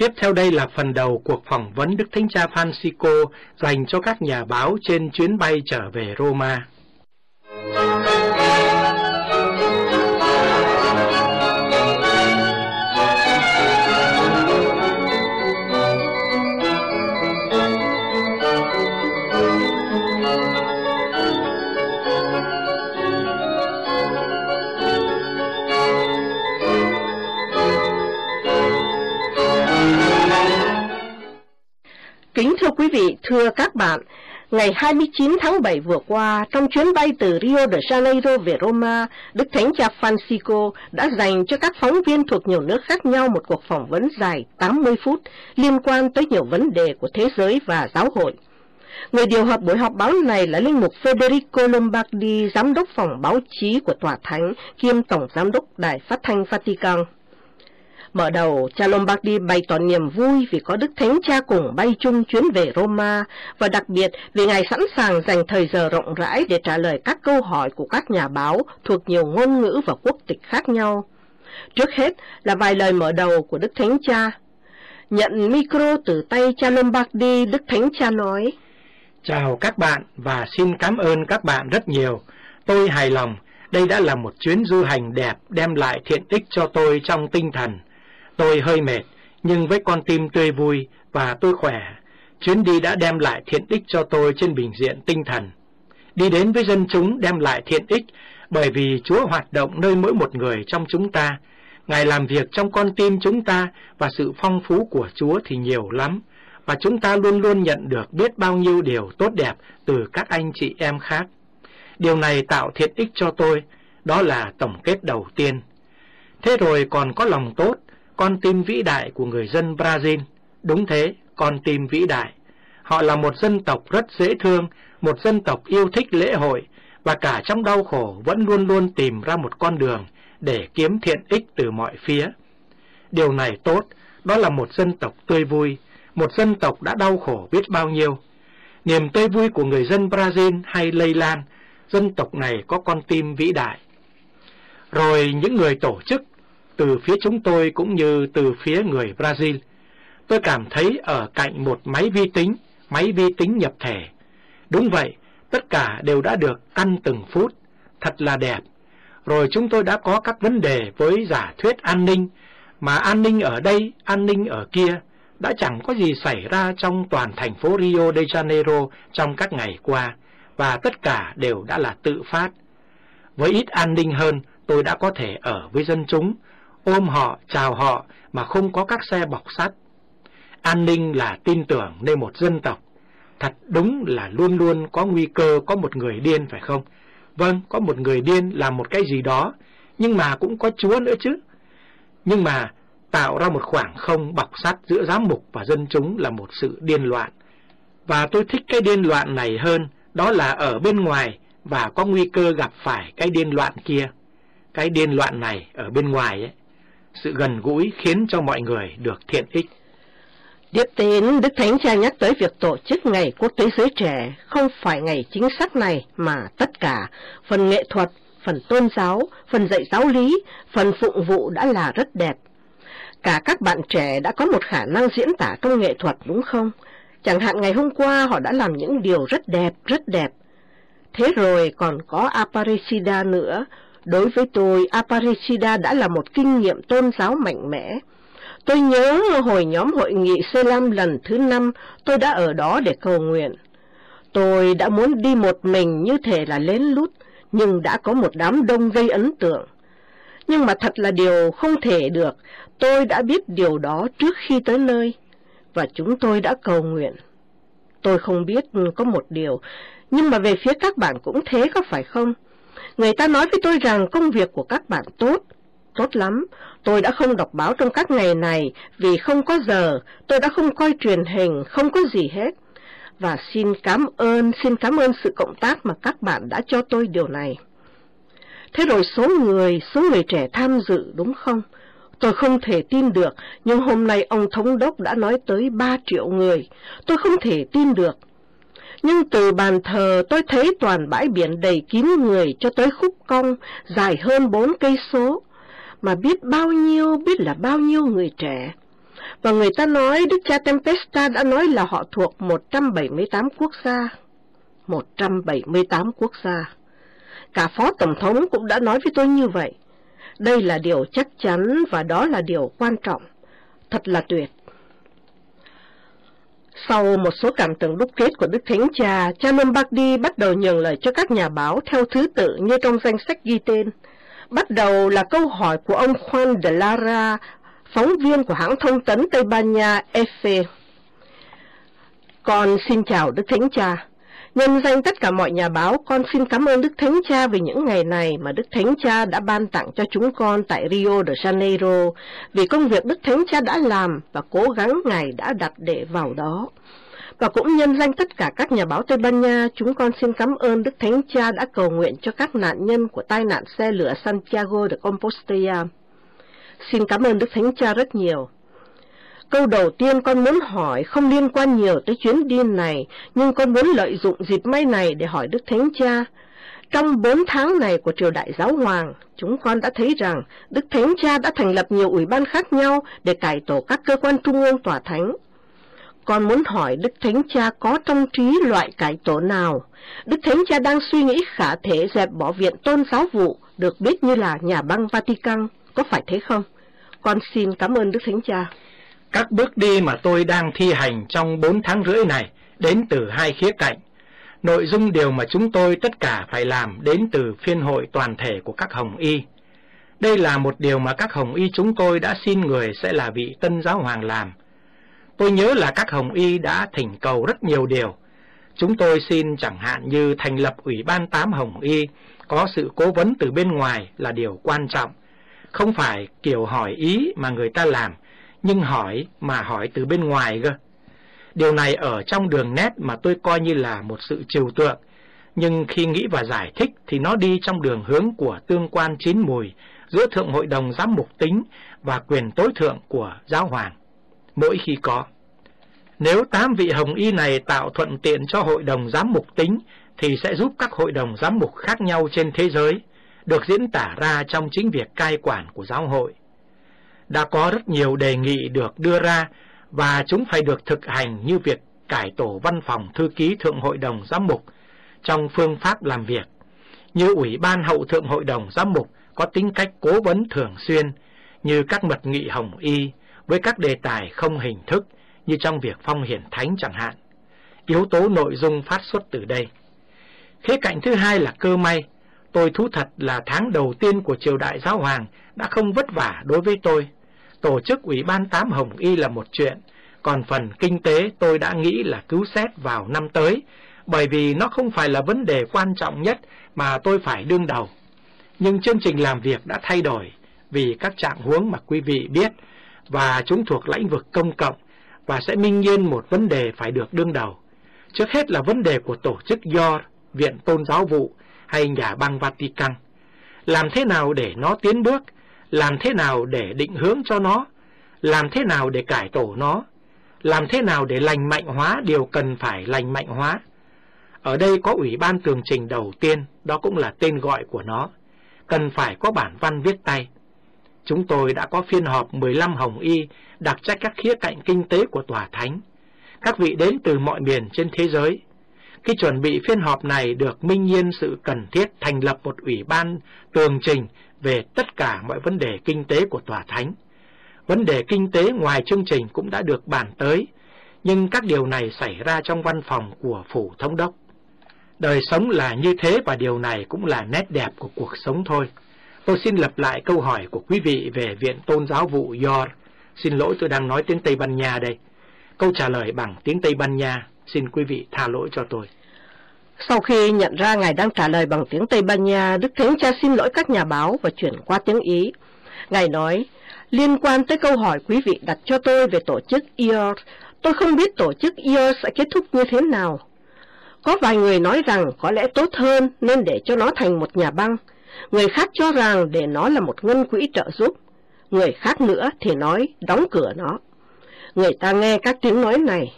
Tiếp theo đây là phần đầu cuộc phỏng vấn Đức Thánh Cha Francisco dành cho các nhà báo trên chuyến bay trở về Roma. Quý vị, thưa các bạn, ngày 29 tháng 7 vừa qua, trong chuyến bay từ Rio de Janeiro về Roma, Đức Thánh Cha Francisco đã dành cho các phóng viên thuộc nhiều nước khác nhau một cuộc phỏng vấn dài 80 phút liên quan tới nhiều vấn đề của thế giới và giáo hội. Người điều hợp buổi họp báo này là Linh mục Federico Lombardi, giám đốc phòng báo chí của Tòa Thánh, kiêm Tổng Giám đốc Đài Phát thanh Vatican. Mở đầu, cha Lombardi bày tỏ niềm vui vì có Đức Thánh Cha cùng bay chung chuyến về Roma và đặc biệt vì Ngài sẵn sàng dành thời giờ rộng rãi để trả lời các câu hỏi của các nhà báo thuộc nhiều ngôn ngữ và quốc tịch khác nhau. Trước hết là vài lời mở đầu của Đức Thánh Cha. Nhận micro từ tay cha Lombardi, Đức Thánh Cha nói. Chào các bạn và xin cảm ơn các bạn rất nhiều. Tôi hài lòng, đây đã là một chuyến du hành đẹp đem lại thiện ích cho tôi trong tinh thần. Tôi hơi mệt, nhưng với con tim tươi vui và tôi khỏe, chuyến đi đã đem lại thiện ích cho tôi trên bình diện tinh thần. Đi đến với dân chúng đem lại thiện ích bởi vì Chúa hoạt động nơi mỗi một người trong chúng ta. Ngài làm việc trong con tim chúng ta và sự phong phú của Chúa thì nhiều lắm. Và chúng ta luôn luôn nhận được biết bao nhiêu điều tốt đẹp từ các anh chị em khác. Điều này tạo thiện ích cho tôi, đó là tổng kết đầu tiên. Thế rồi còn có lòng tốt, con tim vĩ đại của người dân Brazil. Đúng thế, con tim vĩ đại. Họ là một dân tộc rất dễ thương, một dân tộc yêu thích lễ hội, và cả trong đau khổ vẫn luôn luôn tìm ra một con đường để kiếm thiện ích từ mọi phía. Điều này tốt, đó là một dân tộc tươi vui, một dân tộc đã đau khổ biết bao nhiêu. Niềm tươi vui của người dân Brazil hay lây lan, dân tộc này có con tim vĩ đại. Rồi những người tổ chức từ phía chúng tôi cũng như từ phía người Brazil. Tôi cảm thấy ở cạnh một máy vi tính, máy vi tính nhập thể. Đúng vậy, tất cả đều đã được căn từng phút, thật là đẹp. Rồi chúng tôi đã có các vấn đề với giả thuyết an ninh, mà an ninh ở đây, an ninh ở kia, đã chẳng có gì xảy ra trong toàn thành phố Rio de Janeiro trong các ngày qua, và tất cả đều đã là tự phát. Với ít an ninh hơn, tôi đã có thể ở với dân chúng, ôm họ, chào họ mà không có các xe bọc sắt. An ninh là tin tưởng nơi một dân tộc. Thật đúng là luôn luôn có nguy cơ có một người điên phải không? Vâng, có một người điên làm một cái gì đó, nhưng mà cũng có Chúa nữa chứ. Nhưng mà tạo ra một khoảng không bọc sắt giữa giám mục và dân chúng là một sự điên loạn. Và tôi thích cái điên loạn này hơn, đó là ở bên ngoài và có nguy cơ gặp phải cái điên loạn kia. Cái điên loạn này ở bên ngoài ấy, sự gần gũi khiến cho mọi người được thiện ích. Tiếp đến, Đức Thánh Cha nhắc tới việc tổ chức Ngày Quốc tế Giới Trẻ, không phải ngày chính xác này mà tất cả, phần nghệ thuật, phần tôn giáo, phần dạy giáo lý, phần phụng vụ đã là rất đẹp. Cả các bạn trẻ đã có một khả năng diễn tả trong nghệ thuật đúng không? Chẳng hạn ngày hôm qua họ đã làm những điều rất đẹp, rất đẹp. Thế rồi còn có Aparecida nữa, Đối với tôi, Aparecida đã là một kinh nghiệm tôn giáo mạnh mẽ. Tôi nhớ hồi nhóm hội nghị C5 lần thứ năm, tôi đã ở đó để cầu nguyện. Tôi đã muốn đi một mình như thể là lén lút, nhưng đã có một đám đông gây ấn tượng. Nhưng mà thật là điều không thể được, tôi đã biết điều đó trước khi tới nơi, và chúng tôi đã cầu nguyện. Tôi không biết có một điều, nhưng mà về phía các bạn cũng thế có phải không? Người ta nói với tôi rằng công việc của các bạn tốt, tốt lắm. Tôi đã không đọc báo trong các ngày này vì không có giờ, tôi đã không coi truyền hình, không có gì hết. Và xin cảm ơn, xin cảm ơn sự cộng tác mà các bạn đã cho tôi điều này. Thế rồi số người, số người trẻ tham dự đúng không? Tôi không thể tin được, nhưng hôm nay ông Thống đốc đã nói tới 3 triệu người. Tôi không thể tin được nhưng từ bàn thờ tôi thấy toàn bãi biển đầy kín người cho tới khúc cong dài hơn bốn cây số, mà biết bao nhiêu biết là bao nhiêu người trẻ. Và người ta nói Đức cha Tempesta đã nói là họ thuộc 178 quốc gia. 178 quốc gia. Cả Phó Tổng thống cũng đã nói với tôi như vậy. Đây là điều chắc chắn và đó là điều quan trọng. Thật là tuyệt. Sau một số cảm tưởng đúc kết của Đức Thánh Cha, cha Lombardi bắt đầu nhường lời cho các nhà báo theo thứ tự như trong danh sách ghi tên. Bắt đầu là câu hỏi của ông Juan de Lara, phóng viên của hãng thông tấn Tây Ban Nha EFE. Con xin chào Đức Thánh Cha. Nhân danh tất cả mọi nhà báo, con xin cảm ơn Đức Thánh Cha vì những ngày này mà Đức Thánh Cha đã ban tặng cho chúng con tại Rio de Janeiro, vì công việc Đức Thánh Cha đã làm và cố gắng Ngài đã đặt để vào đó. Và cũng nhân danh tất cả các nhà báo Tây Ban Nha, chúng con xin cảm ơn Đức Thánh Cha đã cầu nguyện cho các nạn nhân của tai nạn xe lửa Santiago de Compostela. Xin cảm ơn Đức Thánh Cha rất nhiều. Câu đầu tiên con muốn hỏi không liên quan nhiều tới chuyến đi này, nhưng con muốn lợi dụng dịp may này để hỏi Đức Thánh Cha. Trong bốn tháng này của triều đại giáo hoàng, chúng con đã thấy rằng Đức Thánh Cha đã thành lập nhiều ủy ban khác nhau để cải tổ các cơ quan trung ương tòa thánh. Con muốn hỏi Đức Thánh Cha có trong trí loại cải tổ nào? Đức Thánh Cha đang suy nghĩ khả thể dẹp bỏ viện tôn giáo vụ, được biết như là nhà băng Vatican, có phải thế không? Con xin cảm ơn Đức Thánh Cha. Các bước đi mà tôi đang thi hành trong bốn tháng rưỡi này đến từ hai khía cạnh. Nội dung điều mà chúng tôi tất cả phải làm đến từ phiên hội toàn thể của các Hồng Y. Đây là một điều mà các Hồng Y chúng tôi đã xin người sẽ là vị tân giáo hoàng làm. Tôi nhớ là các Hồng Y đã thỉnh cầu rất nhiều điều. Chúng tôi xin chẳng hạn như thành lập Ủy ban tám Hồng Y, có sự cố vấn từ bên ngoài là điều quan trọng. Không phải kiểu hỏi ý mà người ta làm, nhưng hỏi mà hỏi từ bên ngoài cơ. Điều này ở trong đường nét mà tôi coi như là một sự trừu tượng, nhưng khi nghĩ và giải thích thì nó đi trong đường hướng của tương quan chín mùi giữa Thượng Hội đồng Giám mục tính và quyền tối thượng của Giáo Hoàng, mỗi khi có. Nếu tám vị hồng y này tạo thuận tiện cho Hội đồng Giám mục tính, thì sẽ giúp các hội đồng giám mục khác nhau trên thế giới, được diễn tả ra trong chính việc cai quản của giáo hội đã có rất nhiều đề nghị được đưa ra và chúng phải được thực hành như việc cải tổ văn phòng thư ký Thượng Hội đồng Giám mục trong phương pháp làm việc, như Ủy ban Hậu Thượng Hội đồng Giám mục có tính cách cố vấn thường xuyên, như các mật nghị hồng y với các đề tài không hình thức như trong việc phong hiển thánh chẳng hạn. Yếu tố nội dung phát xuất từ đây. Khía cạnh thứ hai là cơ may. Tôi thú thật là tháng đầu tiên của triều đại giáo hoàng đã không vất vả đối với tôi tổ chức Ủy ban Tám Hồng Y là một chuyện, còn phần kinh tế tôi đã nghĩ là cứu xét vào năm tới, bởi vì nó không phải là vấn đề quan trọng nhất mà tôi phải đương đầu. Nhưng chương trình làm việc đã thay đổi vì các trạng huống mà quý vị biết, và chúng thuộc lĩnh vực công cộng, và sẽ minh nhiên một vấn đề phải được đương đầu. Trước hết là vấn đề của tổ chức do Viện Tôn Giáo vụ hay nhà băng Vatican. Làm thế nào để nó tiến bước, làm thế nào để định hướng cho nó, làm thế nào để cải tổ nó, làm thế nào để lành mạnh hóa điều cần phải lành mạnh hóa. Ở đây có ủy ban tường trình đầu tiên, đó cũng là tên gọi của nó, cần phải có bản văn viết tay. Chúng tôi đã có phiên họp 15 Hồng Y đặc trách các khía cạnh kinh tế của Tòa Thánh. Các vị đến từ mọi miền trên thế giới. Khi chuẩn bị phiên họp này được minh nhiên sự cần thiết thành lập một ủy ban tường trình về tất cả mọi vấn đề kinh tế của Tòa Thánh. Vấn đề kinh tế ngoài chương trình cũng đã được bàn tới, nhưng các điều này xảy ra trong văn phòng của Phủ Thống đốc. Đời sống là như thế và điều này cũng là nét đẹp của cuộc sống thôi. Tôi xin lặp lại câu hỏi của quý vị về Viện Tôn giáo vụ Yor. Xin lỗi tôi đang nói tiếng Tây Ban Nha đây. Câu trả lời bằng tiếng Tây Ban Nha, xin quý vị tha lỗi cho tôi. Sau khi nhận ra Ngài đang trả lời bằng tiếng Tây Ban Nha, Đức Thánh Cha xin lỗi các nhà báo và chuyển qua tiếng Ý. Ngài nói, liên quan tới câu hỏi quý vị đặt cho tôi về tổ chức IOR, tôi không biết tổ chức IOR sẽ kết thúc như thế nào. Có vài người nói rằng có lẽ tốt hơn nên để cho nó thành một nhà băng. Người khác cho rằng để nó là một ngân quỹ trợ giúp. Người khác nữa thì nói đóng cửa nó. Người ta nghe các tiếng nói này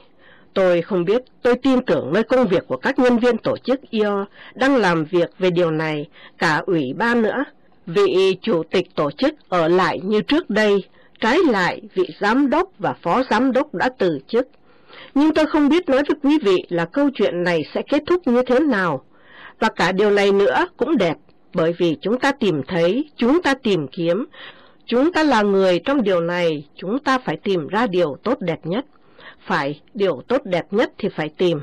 Tôi không biết, tôi tin tưởng nơi công việc của các nhân viên tổ chức IO đang làm việc về điều này, cả ủy ban nữa. Vị chủ tịch tổ chức ở lại như trước đây, Trái lại, vị giám đốc và phó giám đốc đã từ chức. Nhưng tôi không biết nói với quý vị là câu chuyện này sẽ kết thúc như thế nào. Và cả điều này nữa cũng đẹp, bởi vì chúng ta tìm thấy, chúng ta tìm kiếm, chúng ta là người trong điều này, chúng ta phải tìm ra điều tốt đẹp nhất. Phải, điều tốt đẹp nhất thì phải tìm.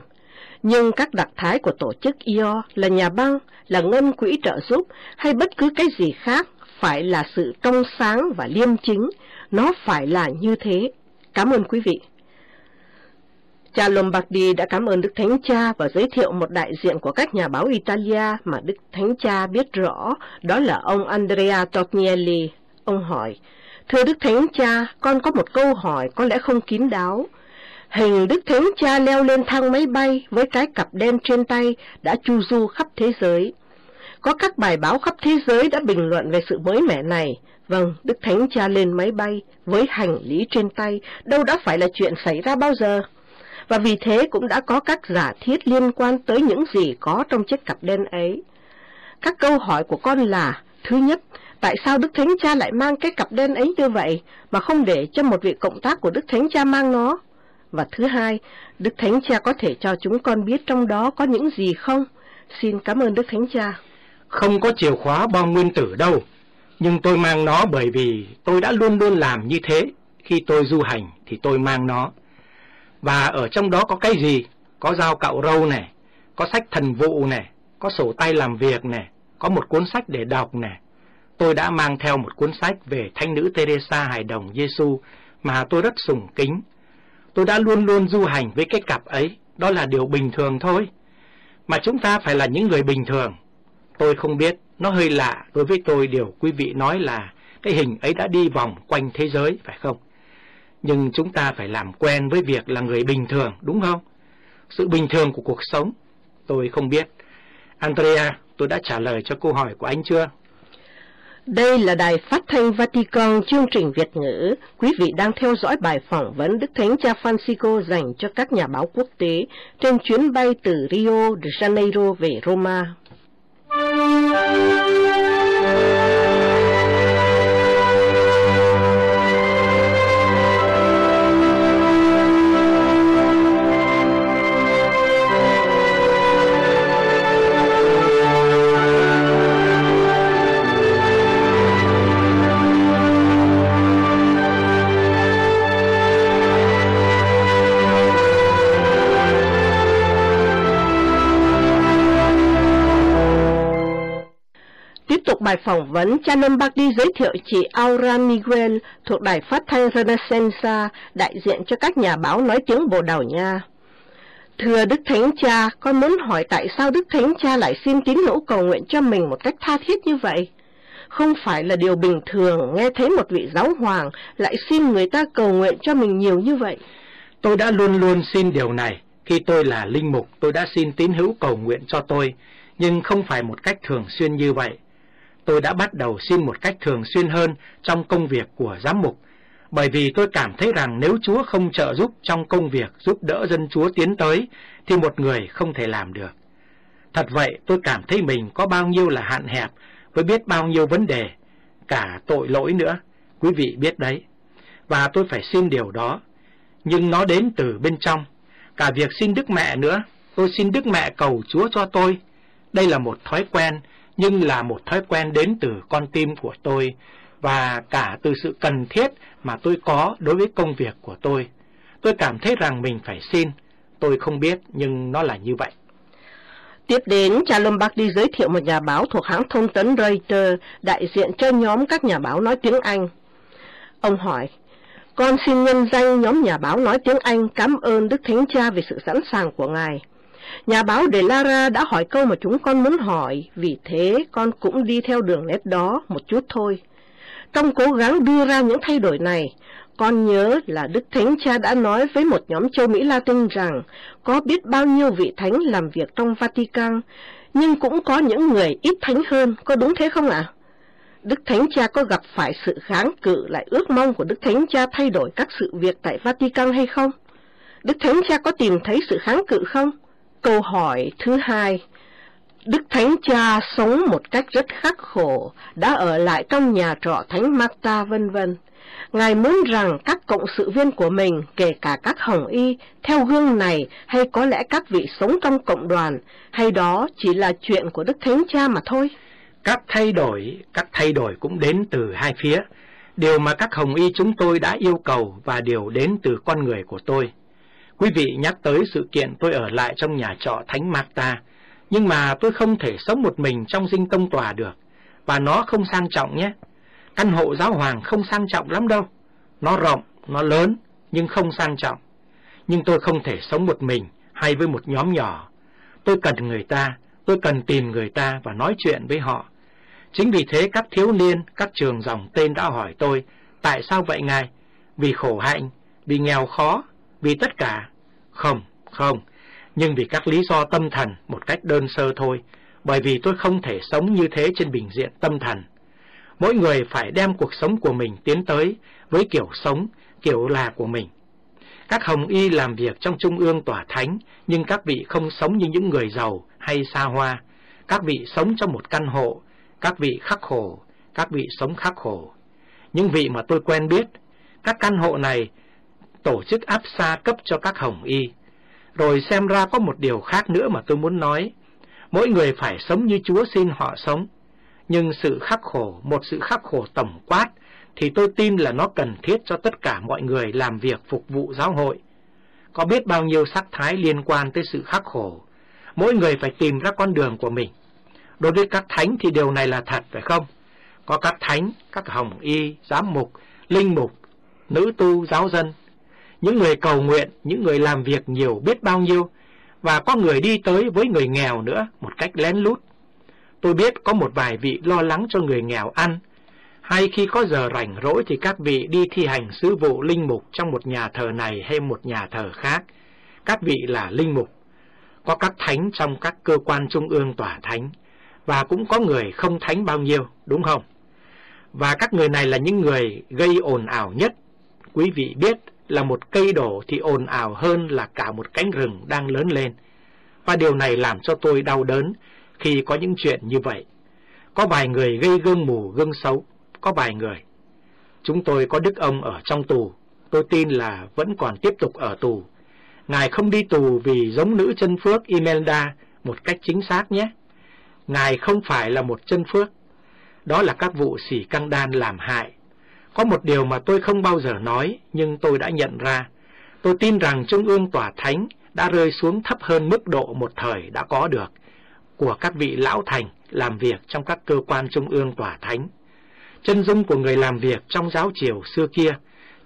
Nhưng các đặc thái của tổ chức IO là nhà băng, là ngân quỹ trợ giúp hay bất cứ cái gì khác phải là sự trong sáng và liêm chính. Nó phải là như thế. Cảm ơn quý vị. Cha Lombardi đã cảm ơn Đức Thánh Cha và giới thiệu một đại diện của các nhà báo Italia mà Đức Thánh Cha biết rõ, đó là ông Andrea Tornielli. Ông hỏi, Thưa Đức Thánh Cha, con có một câu hỏi có lẽ không kín đáo. Hình Đức Thánh Cha leo lên thang máy bay với cái cặp đen trên tay đã chu du khắp thế giới. Có các bài báo khắp thế giới đã bình luận về sự mới mẻ này. Vâng, Đức Thánh Cha lên máy bay với hành lý trên tay đâu đã phải là chuyện xảy ra bao giờ. Và vì thế cũng đã có các giả thiết liên quan tới những gì có trong chiếc cặp đen ấy. Các câu hỏi của con là, thứ nhất, tại sao Đức Thánh Cha lại mang cái cặp đen ấy như vậy mà không để cho một vị cộng tác của Đức Thánh Cha mang nó? Và thứ hai, Đức Thánh Cha có thể cho chúng con biết trong đó có những gì không? Xin cảm ơn Đức Thánh Cha. Không có chìa khóa bom nguyên tử đâu, nhưng tôi mang nó bởi vì tôi đã luôn luôn làm như thế. Khi tôi du hành thì tôi mang nó. Và ở trong đó có cái gì? Có dao cạo râu này, có sách thần vụ này, có sổ tay làm việc này, có một cuốn sách để đọc này. Tôi đã mang theo một cuốn sách về thanh nữ Teresa Hải Đồng Giêsu mà tôi rất sùng kính. Tôi đã luôn luôn du hành với cái cặp ấy, đó là điều bình thường thôi. Mà chúng ta phải là những người bình thường. Tôi không biết, nó hơi lạ đối với tôi điều quý vị nói là cái hình ấy đã đi vòng quanh thế giới, phải không? Nhưng chúng ta phải làm quen với việc là người bình thường, đúng không? Sự bình thường của cuộc sống, tôi không biết. Andrea, tôi đã trả lời cho câu hỏi của anh chưa? Đây là đài phát thanh Vatican chương trình Việt ngữ. Quý vị đang theo dõi bài phỏng vấn Đức Thánh Cha Francisco dành cho các nhà báo quốc tế trên chuyến bay từ Rio de Janeiro về Roma. Phỏng vấn, cha đi giới thiệu chị Aura Miguel thuộc đài phát thanh Renaissance, đại diện cho các nhà báo nói tiếng Bồ Đào Nha. Thưa Đức Thánh Cha, con muốn hỏi tại sao Đức Thánh Cha lại xin tín hữu cầu nguyện cho mình một cách tha thiết như vậy? Không phải là điều bình thường nghe thấy một vị giáo hoàng lại xin người ta cầu nguyện cho mình nhiều như vậy. Tôi đã luôn luôn xin điều này. Khi tôi là linh mục, tôi đã xin tín hữu cầu nguyện cho tôi, nhưng không phải một cách thường xuyên như vậy tôi đã bắt đầu xin một cách thường xuyên hơn trong công việc của giám mục, bởi vì tôi cảm thấy rằng nếu Chúa không trợ giúp trong công việc giúp đỡ dân Chúa tiến tới, thì một người không thể làm được. Thật vậy, tôi cảm thấy mình có bao nhiêu là hạn hẹp, với biết bao nhiêu vấn đề, cả tội lỗi nữa, quý vị biết đấy. Và tôi phải xin điều đó, nhưng nó đến từ bên trong. Cả việc xin Đức Mẹ nữa, tôi xin Đức Mẹ cầu Chúa cho tôi. Đây là một thói quen nhưng là một thói quen đến từ con tim của tôi và cả từ sự cần thiết mà tôi có đối với công việc của tôi. Tôi cảm thấy rằng mình phải xin, tôi không biết nhưng nó là như vậy. Tiếp đến, cha Lombardi giới thiệu một nhà báo thuộc hãng thông tấn Reuters, đại diện cho nhóm các nhà báo nói tiếng Anh. Ông hỏi, con xin nhân danh nhóm nhà báo nói tiếng Anh cảm ơn Đức Thánh Cha về sự sẵn sàng của Ngài. Nhà báo De Lara đã hỏi câu mà chúng con muốn hỏi, vì thế con cũng đi theo đường nét đó một chút thôi. Trong cố gắng đưa ra những thay đổi này, con nhớ là Đức Thánh Cha đã nói với một nhóm châu Mỹ Latin rằng có biết bao nhiêu vị thánh làm việc trong Vatican, nhưng cũng có những người ít thánh hơn, có đúng thế không ạ? Đức Thánh Cha có gặp phải sự kháng cự lại ước mong của Đức Thánh Cha thay đổi các sự việc tại Vatican hay không? Đức Thánh Cha có tìm thấy sự kháng cự không? Câu hỏi thứ hai Đức Thánh Cha sống một cách rất khắc khổ, đã ở lại trong nhà trọ Thánh Marta vân vân. Ngài muốn rằng các cộng sự viên của mình, kể cả các hồng y, theo gương này hay có lẽ các vị sống trong cộng đoàn, hay đó chỉ là chuyện của Đức Thánh Cha mà thôi? Các thay đổi, các thay đổi cũng đến từ hai phía. Điều mà các hồng y chúng tôi đã yêu cầu và điều đến từ con người của tôi. Quý vị nhắc tới sự kiện tôi ở lại trong nhà trọ Thánh Marta, nhưng mà tôi không thể sống một mình trong dinh tông tòa được, và nó không sang trọng nhé. Căn hộ giáo hoàng không sang trọng lắm đâu. Nó rộng, nó lớn, nhưng không sang trọng. Nhưng tôi không thể sống một mình hay với một nhóm nhỏ. Tôi cần người ta, tôi cần tìm người ta và nói chuyện với họ. Chính vì thế các thiếu niên, các trường dòng tên đã hỏi tôi, tại sao vậy ngài? Vì khổ hạnh, vì nghèo khó, vì tất cả. Không, không, nhưng vì các lý do tâm thần một cách đơn sơ thôi, bởi vì tôi không thể sống như thế trên bình diện tâm thần. Mỗi người phải đem cuộc sống của mình tiến tới với kiểu sống, kiểu là của mình. Các hồng y làm việc trong trung ương tòa thánh, nhưng các vị không sống như những người giàu hay xa hoa. Các vị sống trong một căn hộ, các vị khắc khổ, các vị sống khắc khổ. Những vị mà tôi quen biết, các căn hộ này tổ chức áp xa cấp cho các hồng y. Rồi xem ra có một điều khác nữa mà tôi muốn nói. Mỗi người phải sống như Chúa xin họ sống nhưng sự khắc khổ, một sự khắc khổ tổng quát, thì tôi tin là nó cần thiết cho tất cả mọi người làm việc phục vụ giáo hội. Có biết bao nhiêu sắc thái liên quan tới sự khắc khổ, mỗi người phải tìm ra con đường của mình. Đối với các thánh thì điều này là thật, phải không? Có các thánh, các hồng y, giám mục, linh mục, nữ tu, giáo dân, những người cầu nguyện, những người làm việc nhiều biết bao nhiêu, và có người đi tới với người nghèo nữa một cách lén lút. Tôi biết có một vài vị lo lắng cho người nghèo ăn, hay khi có giờ rảnh rỗi thì các vị đi thi hành sứ vụ linh mục trong một nhà thờ này hay một nhà thờ khác. Các vị là linh mục, có các thánh trong các cơ quan trung ương tòa thánh, và cũng có người không thánh bao nhiêu, đúng không? Và các người này là những người gây ồn ào nhất. Quý vị biết là một cây đổ thì ồn ào hơn là cả một cánh rừng đang lớn lên. Và điều này làm cho tôi đau đớn khi có những chuyện như vậy. Có vài người gây gương mù gương xấu, có vài người. Chúng tôi có đức ông ở trong tù, tôi tin là vẫn còn tiếp tục ở tù. Ngài không đi tù vì giống nữ chân phước Imelda một cách chính xác nhé. Ngài không phải là một chân phước. Đó là các vụ xỉ căng đan làm hại. Có một điều mà tôi không bao giờ nói, nhưng tôi đã nhận ra. Tôi tin rằng Trung ương Tòa Thánh đã rơi xuống thấp hơn mức độ một thời đã có được của các vị lão thành làm việc trong các cơ quan trung ương tòa thánh. Chân dung của người làm việc trong giáo triều xưa kia,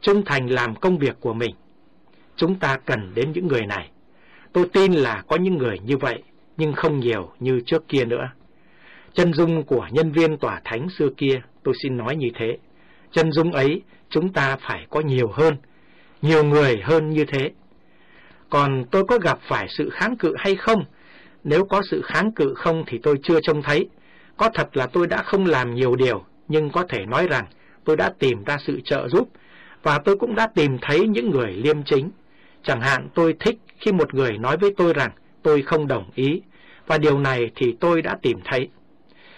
trung thành làm công việc của mình. Chúng ta cần đến những người này. Tôi tin là có những người như vậy, nhưng không nhiều như trước kia nữa. Chân dung của nhân viên tòa thánh xưa kia, tôi xin nói như thế. Chân dung ấy, chúng ta phải có nhiều hơn, nhiều người hơn như thế. Còn tôi có gặp phải sự kháng cự hay không nếu có sự kháng cự không thì tôi chưa trông thấy. Có thật là tôi đã không làm nhiều điều, nhưng có thể nói rằng tôi đã tìm ra sự trợ giúp, và tôi cũng đã tìm thấy những người liêm chính. Chẳng hạn tôi thích khi một người nói với tôi rằng tôi không đồng ý, và điều này thì tôi đã tìm thấy.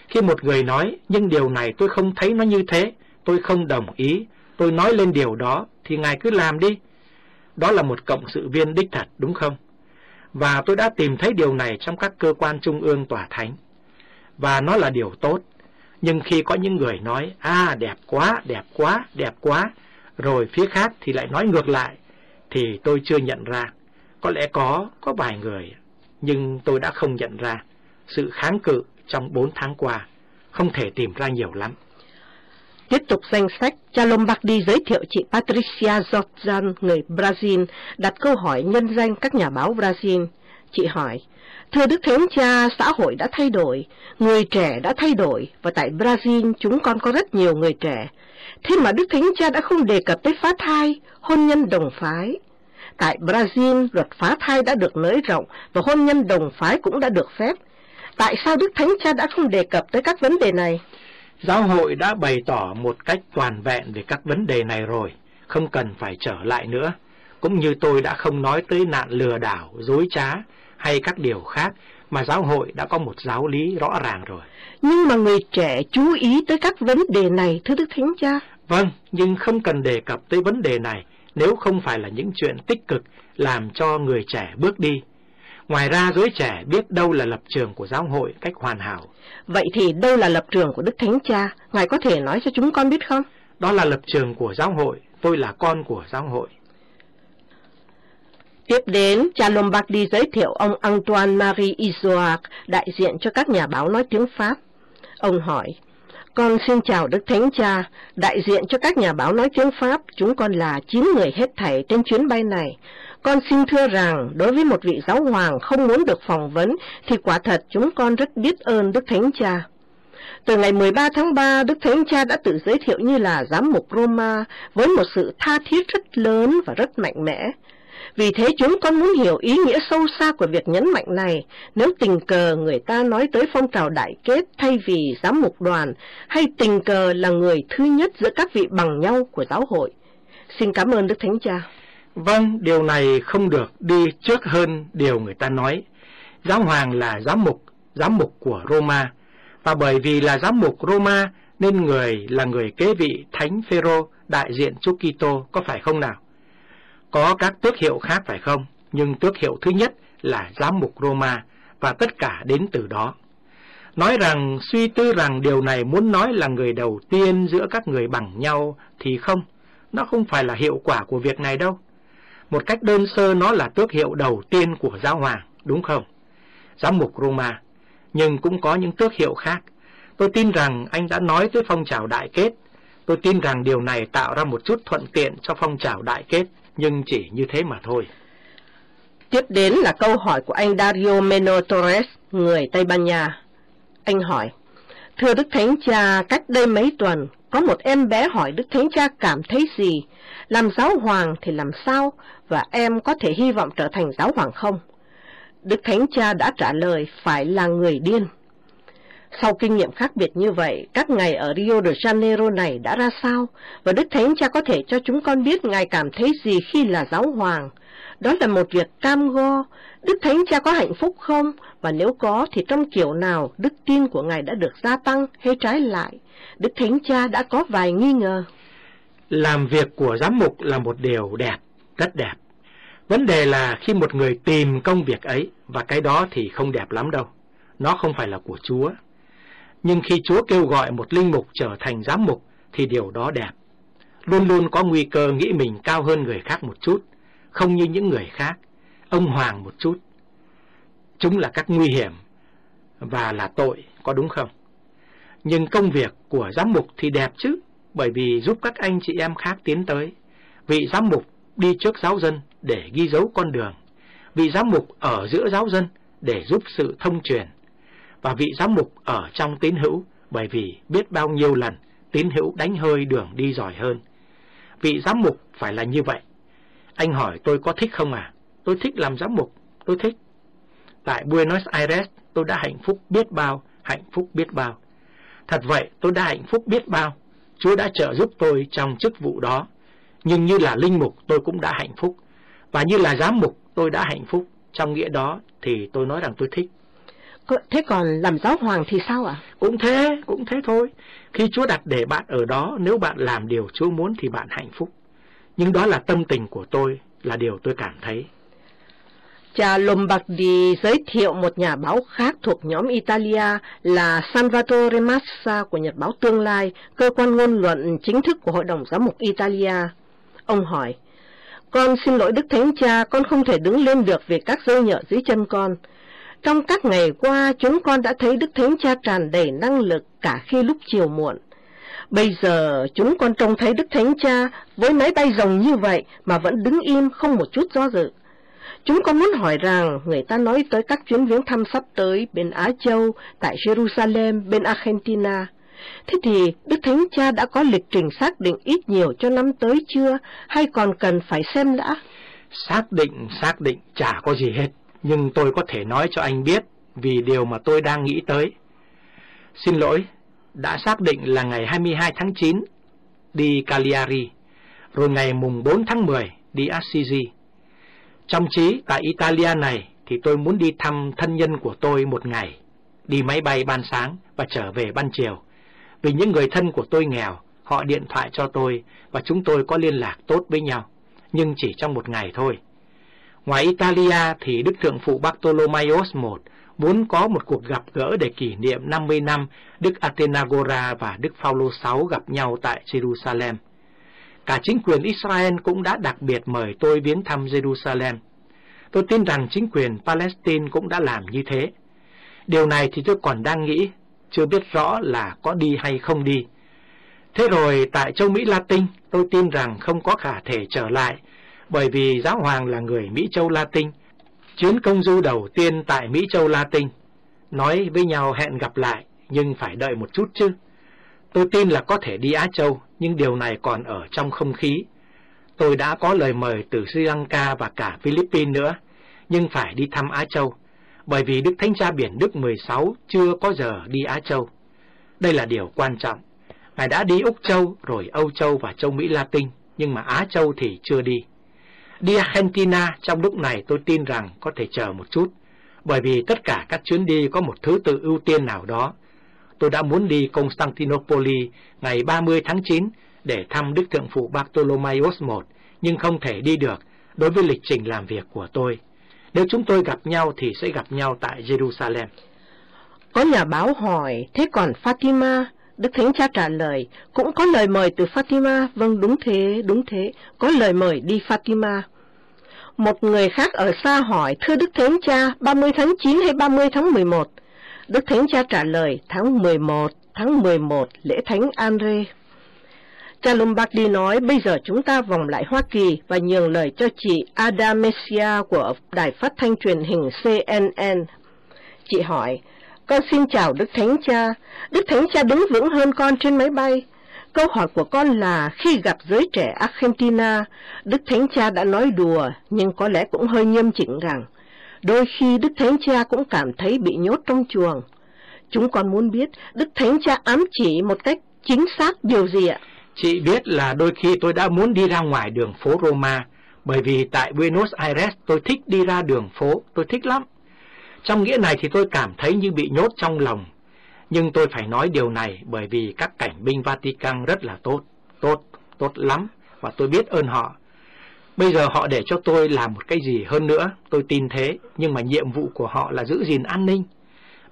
Khi một người nói, nhưng điều này tôi không thấy nó như thế, tôi không đồng ý, tôi nói lên điều đó, thì ngài cứ làm đi. Đó là một cộng sự viên đích thật, đúng không? Và tôi đã tìm thấy điều này trong các cơ quan trung ương tòa thánh. Và nó là điều tốt. Nhưng khi có những người nói, à đẹp quá, đẹp quá, đẹp quá, rồi phía khác thì lại nói ngược lại, thì tôi chưa nhận ra. Có lẽ có, có vài người, nhưng tôi đã không nhận ra. Sự kháng cự trong bốn tháng qua không thể tìm ra nhiều lắm. Tiếp tục danh sách, cha Lombardi giới thiệu chị Patricia Jordan, người Brazil, đặt câu hỏi nhân danh các nhà báo Brazil. Chị hỏi, Thưa Đức Thánh Cha, xã hội đã thay đổi, người trẻ đã thay đổi, và tại Brazil chúng con có rất nhiều người trẻ. Thế mà Đức Thánh Cha đã không đề cập tới phá thai, hôn nhân đồng phái. Tại Brazil, luật phá thai đã được nới rộng và hôn nhân đồng phái cũng đã được phép. Tại sao Đức Thánh Cha đã không đề cập tới các vấn đề này? Giáo hội đã bày tỏ một cách toàn vẹn về các vấn đề này rồi, không cần phải trở lại nữa. Cũng như tôi đã không nói tới nạn lừa đảo, dối trá hay các điều khác mà giáo hội đã có một giáo lý rõ ràng rồi. Nhưng mà người trẻ chú ý tới các vấn đề này, thưa Đức Thánh Cha. Vâng, nhưng không cần đề cập tới vấn đề này nếu không phải là những chuyện tích cực làm cho người trẻ bước đi. Ngoài ra giới trẻ biết đâu là lập trường của giáo hội cách hoàn hảo. Vậy thì đâu là lập trường của Đức Thánh Cha? Ngài có thể nói cho chúng con biết không? Đó là lập trường của giáo hội, tôi là con của giáo hội. Tiếp đến, cha Lombardi giới thiệu ông Antoine Marie Isoac, đại diện cho các nhà báo nói tiếng Pháp. Ông hỏi, con xin chào Đức Thánh Cha, đại diện cho các nhà báo nói tiếng Pháp, chúng con là 9 người hết thảy trên chuyến bay này. Con xin thưa rằng, đối với một vị giáo hoàng không muốn được phỏng vấn, thì quả thật chúng con rất biết ơn Đức Thánh Cha. Từ ngày 13 tháng 3, Đức Thánh Cha đã tự giới thiệu như là giám mục Roma với một sự tha thiết rất lớn và rất mạnh mẽ. Vì thế chúng con muốn hiểu ý nghĩa sâu xa của việc nhấn mạnh này, nếu tình cờ người ta nói tới phong trào đại kết thay vì giám mục đoàn, hay tình cờ là người thứ nhất giữa các vị bằng nhau của giáo hội. Xin cảm ơn Đức Thánh Cha. Vâng, điều này không được đi trước hơn điều người ta nói. Giáo hoàng là giám mục, giám mục của Roma, và bởi vì là giám mục Roma nên người là người kế vị Thánh Phêrô đại diện Chúa Kitô có phải không nào? Có các tước hiệu khác phải không? Nhưng tước hiệu thứ nhất là giám mục Roma và tất cả đến từ đó. Nói rằng, suy tư rằng điều này muốn nói là người đầu tiên giữa các người bằng nhau thì không. Nó không phải là hiệu quả của việc này đâu. Một cách đơn sơ nó là tước hiệu đầu tiên của giáo hoàng, đúng không? Giám mục Roma, nhưng cũng có những tước hiệu khác. Tôi tin rằng anh đã nói tới phong trào đại kết. Tôi tin rằng điều này tạo ra một chút thuận tiện cho phong trào đại kết nhưng chỉ như thế mà thôi. Tiếp đến là câu hỏi của anh Dario Meno Torres, người Tây Ban Nha. Anh hỏi, Thưa Đức Thánh Cha, cách đây mấy tuần, có một em bé hỏi Đức Thánh Cha cảm thấy gì? Làm giáo hoàng thì làm sao? Và em có thể hy vọng trở thành giáo hoàng không? Đức Thánh Cha đã trả lời phải là người điên. Sau kinh nghiệm khác biệt như vậy, các ngày ở Rio de Janeiro này đã ra sao? Và Đức Thánh Cha có thể cho chúng con biết Ngài cảm thấy gì khi là giáo hoàng? Đó là một việc cam go. Đức Thánh Cha có hạnh phúc không? Và nếu có thì trong kiểu nào đức tin của Ngài đã được gia tăng hay trái lại? Đức Thánh Cha đã có vài nghi ngờ. Làm việc của giám mục là một điều đẹp, rất đẹp. Vấn đề là khi một người tìm công việc ấy, và cái đó thì không đẹp lắm đâu. Nó không phải là của Chúa, nhưng khi Chúa kêu gọi một linh mục trở thành giám mục thì điều đó đẹp. Luôn luôn có nguy cơ nghĩ mình cao hơn người khác một chút, không như những người khác, ông hoàng một chút. Chúng là các nguy hiểm và là tội, có đúng không? Nhưng công việc của giám mục thì đẹp chứ, bởi vì giúp các anh chị em khác tiến tới. Vị giám mục đi trước giáo dân để ghi dấu con đường. Vị giám mục ở giữa giáo dân để giúp sự thông truyền và vị giám mục ở trong tín hữu bởi vì biết bao nhiêu lần tín hữu đánh hơi đường đi giỏi hơn. Vị giám mục phải là như vậy. Anh hỏi tôi có thích không à? Tôi thích làm giám mục, tôi thích. Tại Buenos Aires tôi đã hạnh phúc biết bao, hạnh phúc biết bao. Thật vậy tôi đã hạnh phúc biết bao. Chúa đã trợ giúp tôi trong chức vụ đó. Nhưng như là linh mục tôi cũng đã hạnh phúc. Và như là giám mục tôi đã hạnh phúc. Trong nghĩa đó thì tôi nói rằng tôi thích. Thế còn làm giáo hoàng thì sao ạ? Cũng thế, cũng thế thôi. Khi Chúa đặt để bạn ở đó, nếu bạn làm điều Chúa muốn thì bạn hạnh phúc. Nhưng đó là tâm tình của tôi, là điều tôi cảm thấy. Cha Lombardi giới thiệu một nhà báo khác thuộc nhóm Italia là Salvatore Massa của Nhật báo Tương lai, cơ quan ngôn luận chính thức của Hội đồng Giám mục Italia. Ông hỏi, Con xin lỗi Đức Thánh Cha, con không thể đứng lên được vì các dây nhợ dưới chân con. Trong các ngày qua, chúng con đã thấy Đức Thánh Cha tràn đầy năng lực cả khi lúc chiều muộn. Bây giờ, chúng con trông thấy Đức Thánh Cha với máy bay rồng như vậy mà vẫn đứng im không một chút do dự. Chúng con muốn hỏi rằng người ta nói tới các chuyến viếng thăm sắp tới bên Á Châu, tại Jerusalem, bên Argentina. Thế thì Đức Thánh Cha đã có lịch trình xác định ít nhiều cho năm tới chưa, hay còn cần phải xem đã? Xác định, xác định, chả có gì hết nhưng tôi có thể nói cho anh biết vì điều mà tôi đang nghĩ tới. Xin lỗi, đã xác định là ngày 22 tháng 9 đi Cagliari, rồi ngày mùng 4 tháng 10 đi Assisi. Trong trí tại Italia này thì tôi muốn đi thăm thân nhân của tôi một ngày, đi máy bay ban sáng và trở về ban chiều. Vì những người thân của tôi nghèo, Họ điện thoại cho tôi và chúng tôi có liên lạc tốt với nhau, nhưng chỉ trong một ngày thôi. Ngoài Italia thì Đức Thượng Phụ Bartolomeos I muốn có một cuộc gặp gỡ để kỷ niệm 50 năm Đức Athenagora và Đức Phaolô VI gặp nhau tại Jerusalem. Cả chính quyền Israel cũng đã đặc biệt mời tôi viếng thăm Jerusalem. Tôi tin rằng chính quyền Palestine cũng đã làm như thế. Điều này thì tôi còn đang nghĩ, chưa biết rõ là có đi hay không đi. Thế rồi tại châu Mỹ Latin, tôi tin rằng không có khả thể trở lại, bởi vì giáo hoàng là người Mỹ châu Latin, chuyến công du đầu tiên tại Mỹ châu Latin. Nói với nhau hẹn gặp lại, nhưng phải đợi một chút chứ. Tôi tin là có thể đi Á Châu, nhưng điều này còn ở trong không khí. Tôi đã có lời mời từ Sri Lanka và cả Philippines nữa, nhưng phải đi thăm Á Châu, bởi vì Đức Thánh Cha Biển Đức 16 chưa có giờ đi Á Châu. Đây là điều quan trọng. Ngài đã đi Úc Châu, rồi Âu Châu và châu Mỹ Latin, nhưng mà Á Châu thì chưa đi. Đi Argentina trong lúc này tôi tin rằng có thể chờ một chút, bởi vì tất cả các chuyến đi có một thứ tự ưu tiên nào đó. Tôi đã muốn đi Constantinople ngày 30 tháng 9 để thăm Đức Thượng Phụ Bartolomaios I, nhưng không thể đi được đối với lịch trình làm việc của tôi. Nếu chúng tôi gặp nhau thì sẽ gặp nhau tại Jerusalem. Có nhà báo hỏi, thế còn Fatima? Đức Thánh Cha trả lời, cũng có lời mời từ Fatima, vâng đúng thế, đúng thế, có lời mời đi Fatima. Một người khác ở xa hỏi, thưa Đức Thánh Cha, 30 tháng 9 hay 30 tháng 11? Đức Thánh Cha trả lời, tháng 11, tháng 11, lễ Thánh Andre. Cha Lombardi nói, bây giờ chúng ta vòng lại Hoa Kỳ và nhường lời cho chị Ada Messia của Đài Phát thanh truyền hình CNN. Chị hỏi, con xin chào Đức Thánh Cha. Đức Thánh Cha đứng vững hơn con trên máy bay. Câu hỏi của con là khi gặp giới trẻ Argentina, Đức Thánh Cha đã nói đùa, nhưng có lẽ cũng hơi nghiêm chỉnh rằng, đôi khi Đức Thánh Cha cũng cảm thấy bị nhốt trong chuồng. Chúng con muốn biết Đức Thánh Cha ám chỉ một cách chính xác điều gì ạ? Chị biết là đôi khi tôi đã muốn đi ra ngoài đường phố Roma, bởi vì tại Buenos Aires tôi thích đi ra đường phố, tôi thích lắm. Trong nghĩa này thì tôi cảm thấy như bị nhốt trong lòng. Nhưng tôi phải nói điều này bởi vì các cảnh binh Vatican rất là tốt, tốt, tốt lắm, và tôi biết ơn họ. Bây giờ họ để cho tôi làm một cái gì hơn nữa, tôi tin thế, nhưng mà nhiệm vụ của họ là giữ gìn an ninh.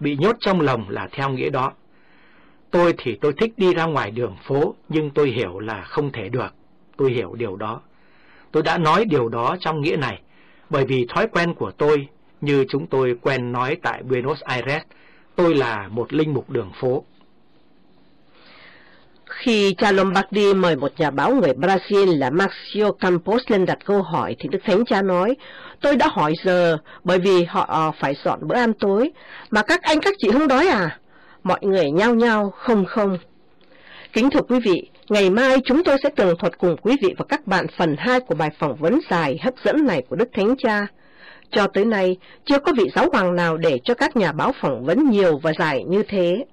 Bị nhốt trong lòng là theo nghĩa đó. Tôi thì tôi thích đi ra ngoài đường phố, nhưng tôi hiểu là không thể được. Tôi hiểu điều đó. Tôi đã nói điều đó trong nghĩa này, bởi vì thói quen của tôi, như chúng tôi quen nói tại Buenos Aires, tôi là một linh mục đường phố. Khi cha Lombardi mời một nhà báo người Brazil là Maxio Campos lên đặt câu hỏi thì Đức Thánh Cha nói, tôi đã hỏi giờ bởi vì họ ờ, phải dọn bữa ăn tối, mà các anh các chị không đói à? Mọi người nhao nhao, không không. Kính thưa quý vị, ngày mai chúng tôi sẽ tường thuật cùng quý vị và các bạn phần 2 của bài phỏng vấn dài hấp dẫn này của Đức Thánh Cha. Cho tới nay, chưa có vị giáo hoàng nào để cho các nhà báo phỏng vấn nhiều và dài như thế.